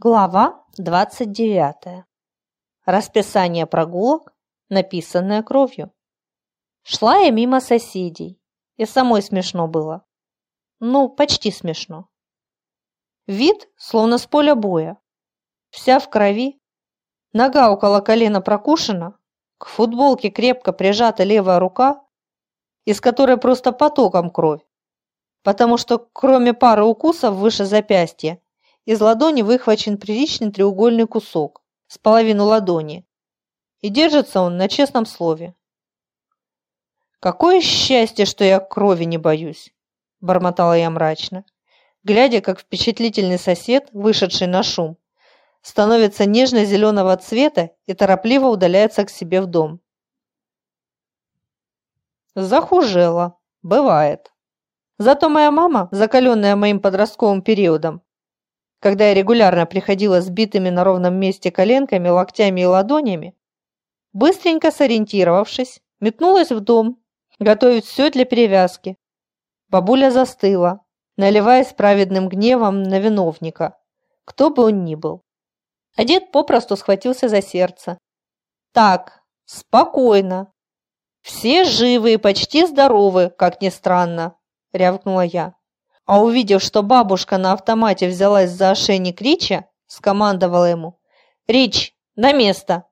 Глава 29. Расписание прогулок, написанное кровью. Шла я мимо соседей, и самой смешно было. Ну, почти смешно. Вид, словно с поля боя. Вся в крови, нога около колена прокушена, к футболке крепко прижата левая рука, из которой просто потоком кровь, потому что кроме пары укусов выше запястья из ладони выхвачен приличный треугольный кусок с половину ладони, и держится он на честном слове. «Какое счастье, что я крови не боюсь!» – бормотала я мрачно, глядя, как впечатлительный сосед, вышедший на шум, становится нежно-зеленого цвета и торопливо удаляется к себе в дом. Захужела. Бывает. Зато моя мама, закаленная моим подростковым периодом, когда я регулярно приходила с битыми на ровном месте коленками, локтями и ладонями, быстренько сориентировавшись, метнулась в дом, готовить все для перевязки. Бабуля застыла, наливаясь праведным гневом на виновника, кто бы он ни был. А дед попросту схватился за сердце. «Так, спокойно. Все живы и почти здоровы, как ни странно», – рявкнула я а увидев, что бабушка на автомате взялась за ошейник Рича, скомандовала ему «Рич, на место!»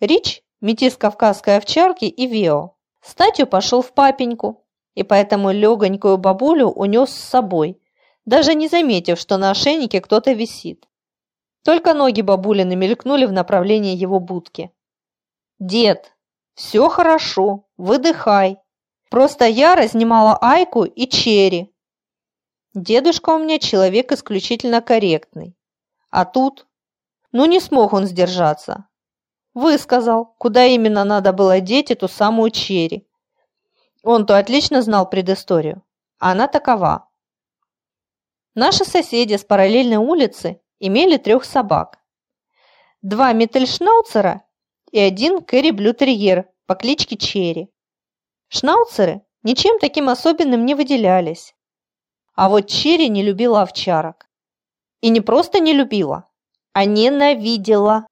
Рич, метис кавказской овчарки и Вио, статью пошел в папеньку, и поэтому легонькую бабулю унес с собой, даже не заметив, что на ошейнике кто-то висит. Только ноги бабулины мелькнули в направлении его будки. «Дед, все хорошо, выдыхай. Просто я разнимала Айку и Черри, Дедушка у меня человек исключительно корректный. А тут... Ну, не смог он сдержаться. Высказал, куда именно надо было деть эту самую черри. Он-то отлично знал предысторию. Она такова. Наши соседи с параллельной улицы имели трех собак. Два Миттельшнауцера и один кэрри-блютерьер по кличке Черри. Шнауцеры ничем таким особенным не выделялись. А вот Черри не любила овчарок. И не просто не любила, а ненавидела.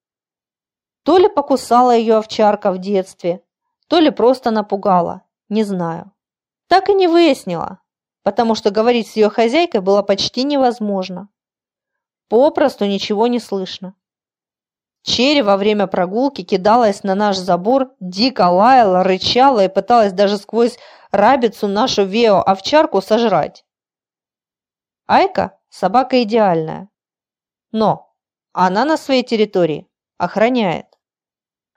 То ли покусала ее овчарка в детстве, то ли просто напугала, не знаю. Так и не выяснила, потому что говорить с ее хозяйкой было почти невозможно. Попросту ничего не слышно. Черри во время прогулки кидалась на наш забор, дико лаяла, рычала и пыталась даже сквозь рабицу нашу Вео-овчарку сожрать. Айка – собака идеальная. Но она на своей территории охраняет.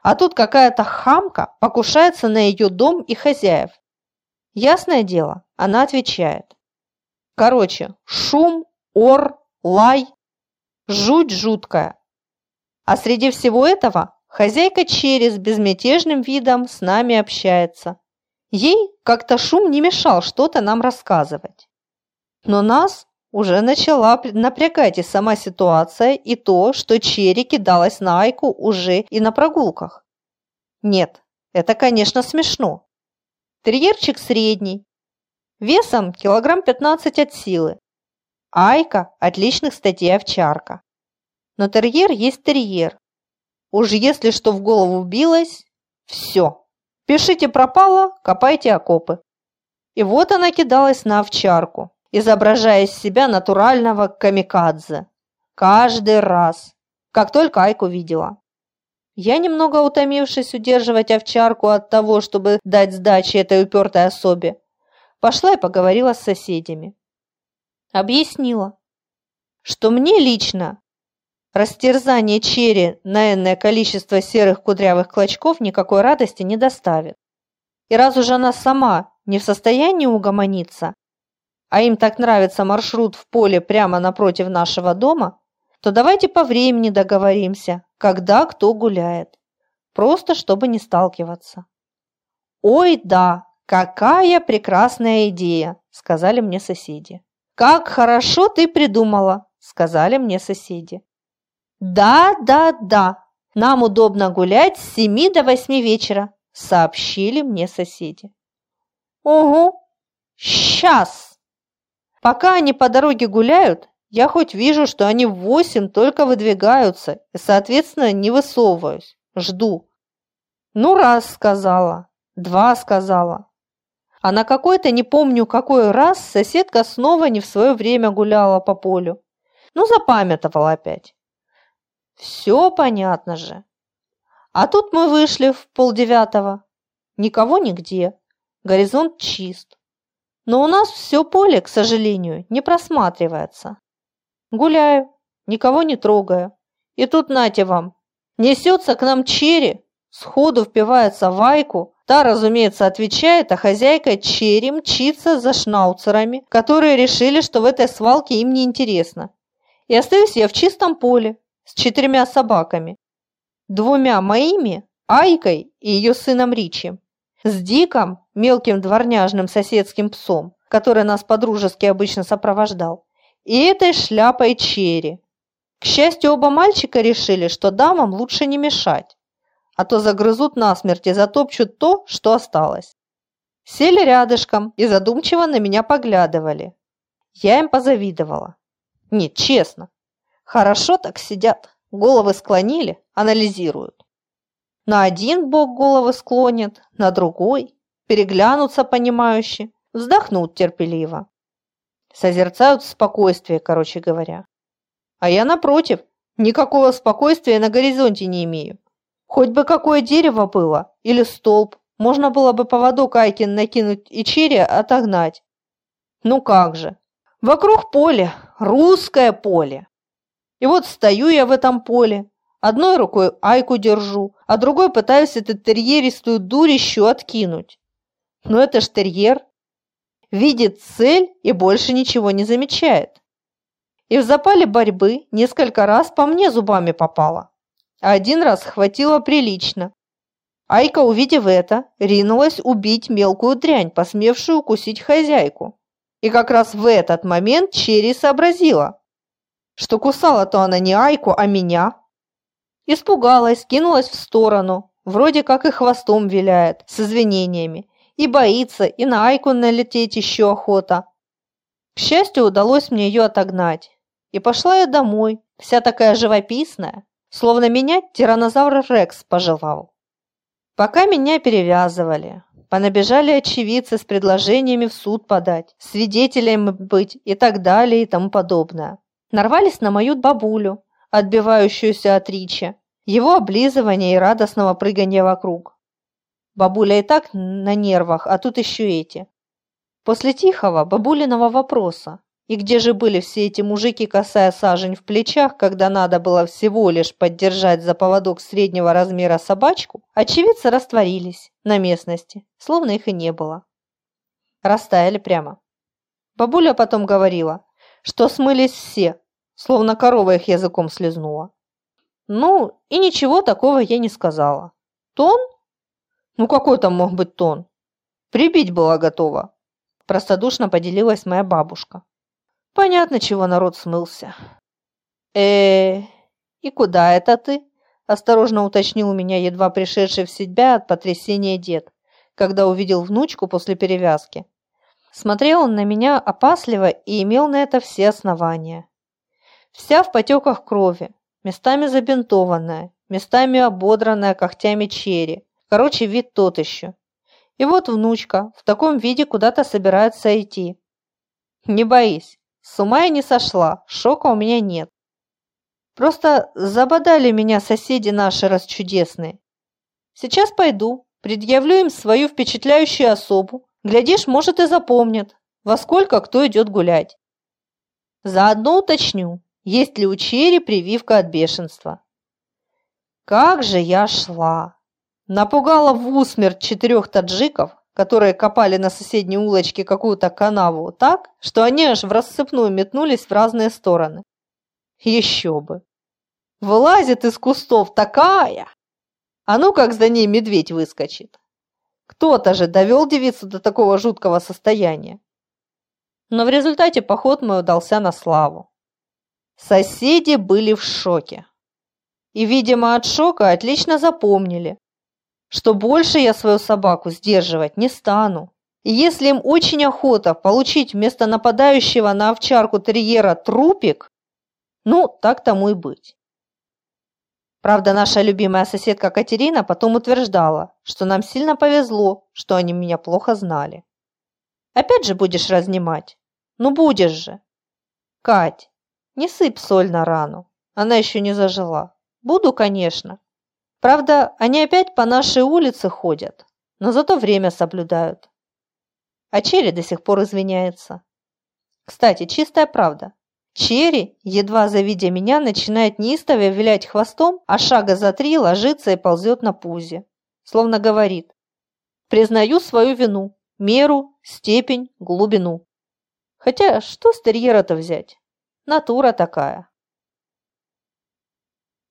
А тут какая-то хамка покушается на ее дом и хозяев. Ясное дело, она отвечает. Короче, шум, ор, лай, жуть жуткая. А среди всего этого хозяйка через безмятежным видом с нами общается. Ей как-то шум не мешал что-то нам рассказывать. Но нас уже начала напрягать и сама ситуация, и то, что Черри кидалась на Айку уже и на прогулках. Нет, это, конечно, смешно. Терьерчик средний, весом килограмм 15 от силы. Айка – отличных статей овчарка. Но терьер есть терьер. Уж если что в голову вбилось – все. Пишите пропало, копайте окопы. И вот она кидалась на овчарку, изображая из себя натурального камикадзе. Каждый раз, как только Айку видела. Я, немного утомившись удерживать овчарку от того, чтобы дать сдачи этой упертой особе, пошла и поговорила с соседями. Объяснила, что мне лично растерзание черри на энное количество серых кудрявых клочков никакой радости не доставит. И раз уже она сама не в состоянии угомониться, а им так нравится маршрут в поле прямо напротив нашего дома, то давайте по времени договоримся, когда кто гуляет. Просто чтобы не сталкиваться. «Ой, да, какая прекрасная идея!» – сказали мне соседи. «Как хорошо ты придумала!» – сказали мне соседи. «Да, да, да, нам удобно гулять с семи до восьми вечера», – сообщили мне соседи. «Ого, сейчас!» Пока они по дороге гуляют, Я хоть вижу, что они в восемь только выдвигаются, и, соответственно, не высовываюсь. Жду. Ну, раз сказала, два сказала. А на какой-то, не помню какой раз, соседка снова не в свое время гуляла по полю. Ну, запамятовала опять. Все понятно же. А тут мы вышли в полдевятого. Никого нигде. Горизонт чист. Но у нас все поле, к сожалению, не просматривается. Гуляю, никого не трогаю. И тут нате вам. Несется к нам черри, сходу впивается в Айку. Та, разумеется, отвечает, а хозяйка черри мчится за шнауцерами, которые решили, что в этой свалке им не интересно. И остаюсь я в чистом поле с четырьмя собаками. Двумя моими, Айкой и ее сыном Ричи. С Диком, мелким дворняжным соседским псом, который нас подружески обычно сопровождал, и этой шляпой Черри. К счастью, оба мальчика решили, что дамам лучше не мешать, а то загрызут насмерть и затопчут то, что осталось. Сели рядышком и задумчиво на меня поглядывали. Я им позавидовала. Нет, честно. Хорошо так сидят, головы склонили, анализируют. На один бок головы склонят, на другой, переглянутся понимающе, вздохнут терпеливо. Созерцают спокойствие, короче говоря. А я, напротив, никакого спокойствия на горизонте не имею. Хоть бы какое дерево было или столб, можно было бы поводок Айкин накинуть и черри отогнать. Ну как же, вокруг поле, русское поле. И вот стою я в этом поле, одной рукой Айку держу, а другой пытаюсь эту терьеристую дурищу откинуть. Но это ж терьер, видит цель и больше ничего не замечает. И в запале борьбы несколько раз по мне зубами попала. А один раз хватило прилично. Айка, увидев это, ринулась убить мелкую дрянь, посмевшую укусить хозяйку. И как раз в этот момент Черри сообразила, что кусала-то она не Айку, а меня. Испугалась, кинулась в сторону, вроде как и хвостом виляет, с извинениями, и боится, и на Айку налететь еще охота. К счастью, удалось мне ее отогнать. И пошла я домой, вся такая живописная, словно меня тиранозавр Рекс пожелал. Пока меня перевязывали, понабежали очевидцы с предложениями в суд подать, свидетелем быть и так далее и тому подобное. Нарвались на мою бабулю, отбивающуюся от Ричи, его облизывания и радостного прыгания вокруг. Бабуля и так на нервах, а тут еще эти. После тихого бабулиного вопроса, и где же были все эти мужики, касая сажень в плечах, когда надо было всего лишь поддержать за поводок среднего размера собачку, очевидцы растворились на местности, словно их и не было. Растаяли прямо. Бабуля потом говорила, что смылись все, словно корова их языком слезнула. Ну, и ничего такого я не сказала. Тон ну какой там мог быть тон? Прибить была готова. Простодушно поделилась моя бабушка. Понятно, чего народ смылся. э и куда это ты? Осторожно уточнил меня едва пришедший в себя от потрясения дед, когда увидел внучку после перевязки. Смотрел он на меня опасливо и имел на это все основания. Вся в потеках крови, местами забинтованная, местами ободранная когтями черри, Короче, вид тот еще. И вот внучка в таком виде куда-то собирается идти. Не боись, с ума я не сошла, шока у меня нет. Просто забодали меня соседи наши расчудесные. Сейчас пойду, предъявлю им свою впечатляющую особу. Глядишь, может и запомнят, во сколько кто идет гулять. Заодно уточню, есть ли у Черри прививка от бешенства. Как же я шла! Напугала в усмерть четырех таджиков, которые копали на соседней улочке какую-то канаву так, что они аж в рассыпную метнулись в разные стороны. Еще бы! Вылазит из кустов такая! А ну как за ней медведь выскочит! Кто-то же довел девицу до такого жуткого состояния. Но в результате поход мой удался на славу. Соседи были в шоке. И, видимо, от шока отлично запомнили, что больше я свою собаку сдерживать не стану. И если им очень охота получить вместо нападающего на овчарку терьера трупик, ну, так тому и быть. Правда, наша любимая соседка Катерина потом утверждала, что нам сильно повезло, что они меня плохо знали. Опять же будешь разнимать? Ну будешь же. Кать, не сыпь соль на рану, она еще не зажила. Буду, конечно. Правда, они опять по нашей улице ходят, но зато время соблюдают. А Черри до сих пор извиняется. Кстати, чистая правда. Черри, едва завидя меня, начинает неистово вилять хвостом, а шага за три ложится и ползет на пузе. Словно говорит «Признаю свою вину, меру, степень, глубину». Хотя что с терьера-то взять? Натура такая.